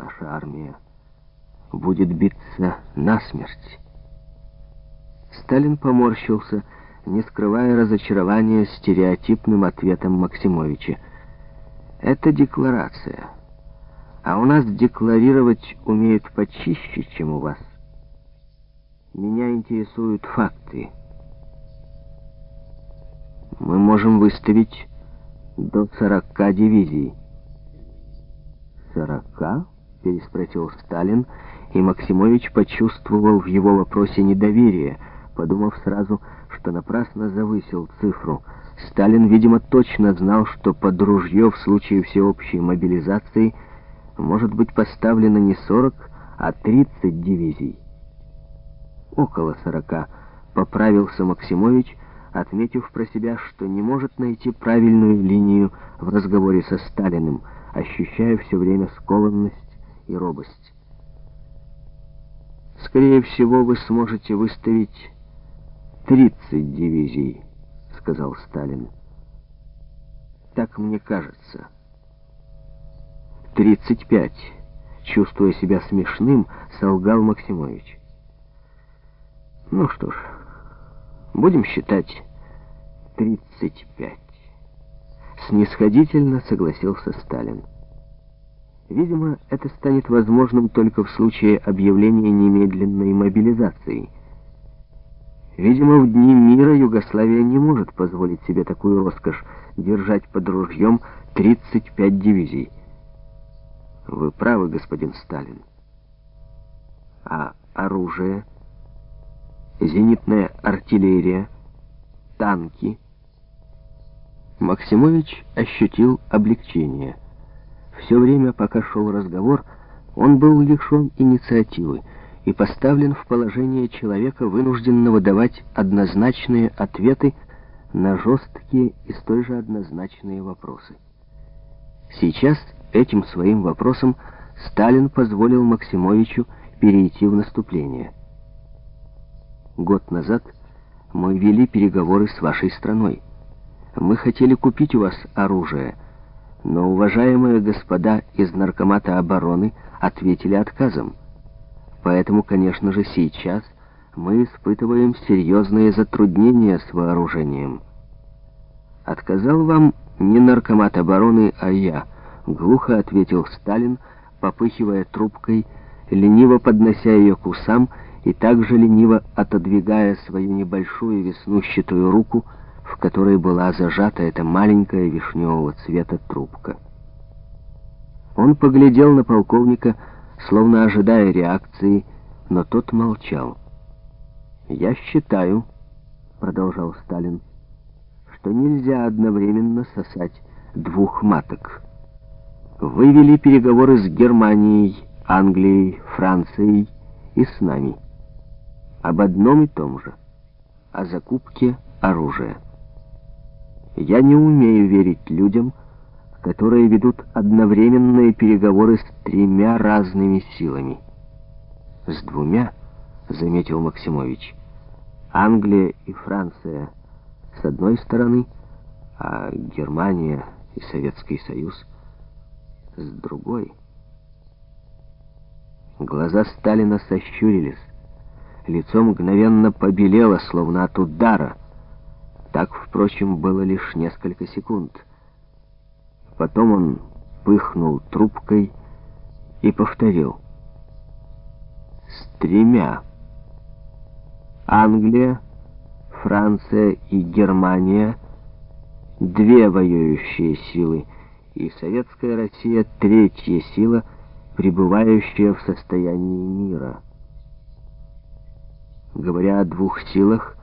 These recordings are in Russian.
наша армия будет биться насмерть. Сталин поморщился, не скрывая разочарования стереотипным ответом Максимовича. Это декларация. А у нас декларировать умеют почище, чем у вас. Меня интересуют факты. Мы можем выставить до 40 дивизий. «Сорока?» — переспросил Сталин, и Максимович почувствовал в его вопросе недоверие, подумав сразу, что напрасно завысил цифру. Сталин, видимо, точно знал, что под ружье в случае всеобщей мобилизации может быть поставлено не 40, а 30 дивизий. Около 40, поправился Максимович, отметив про себя, что не может найти правильную линию в разговоре со Сталиным, ощущая все время скованность и робость. «Скорее всего, вы сможете выставить 30 дивизий», — сказал Сталин. «Так мне кажется». «Тридцать пять», — чувствуя себя смешным, солгал Максимович. «Ну что ж, будем считать тридцать пять». Снисходительно согласился Сталин. Видимо, это станет возможным только в случае объявления немедленной мобилизации. Видимо, в дни мира Югославия не может позволить себе такую роскошь держать под ружьем 35 дивизий. Вы правы, господин Сталин. А оружие, зенитная артиллерия, танки... Максимович ощутил облегчение. Все время, пока шел разговор, он был лишен инициативы и поставлен в положение человека, вынужденного давать однозначные ответы на жесткие и столь же однозначные вопросы. Сейчас этим своим вопросом Сталин позволил Максимовичу перейти в наступление. Год назад мы вели переговоры с вашей страной. Мы хотели купить у вас оружие, но уважаемые господа из Наркомата обороны ответили отказом. Поэтому, конечно же, сейчас мы испытываем серьезные затруднения с вооружением. Отказал вам не Наркомат обороны, а я, глухо ответил Сталин, попыхивая трубкой, лениво поднося ее к усам и также лениво отодвигая свою небольшую веснущатую руку, в которой была зажата эта маленькая вишневого цвета трубка. Он поглядел на полковника, словно ожидая реакции, но тот молчал. «Я считаю», — продолжал Сталин, — «что нельзя одновременно сосать двух маток. Вы вели переговоры с Германией, Англией, Францией и с нами. Об одном и том же. О закупке оружия. Я не умею верить людям, которые ведут одновременные переговоры с тремя разными силами. С двумя, заметил Максимович, Англия и Франция с одной стороны, а Германия и Советский Союз с другой. Глаза Сталина сощурились, лицо мгновенно побелело, словно от удара. Так, впрочем, было лишь несколько секунд. Потом он пыхнул трубкой и повторил. С тремя. Англия, Франция и Германия — две воюющие силы, и Советская Россия — третья сила, пребывающая в состоянии мира. Говоря о двух силах,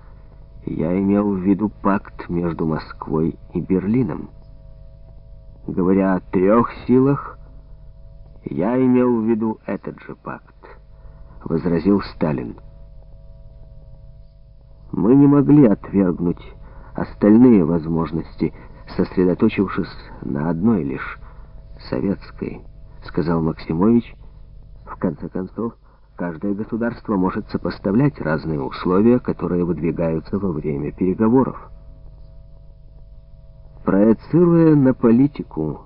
я имел в виду пакт между Москвой и Берлином. Говоря о трех силах, я имел в виду этот же пакт, возразил Сталин. Мы не могли отвергнуть остальные возможности, сосредоточившись на одной лишь, советской, сказал Максимович. В конце концов, Каждое государство может сопоставлять разные условия, которые выдвигаются во время переговоров. Проецируя на политику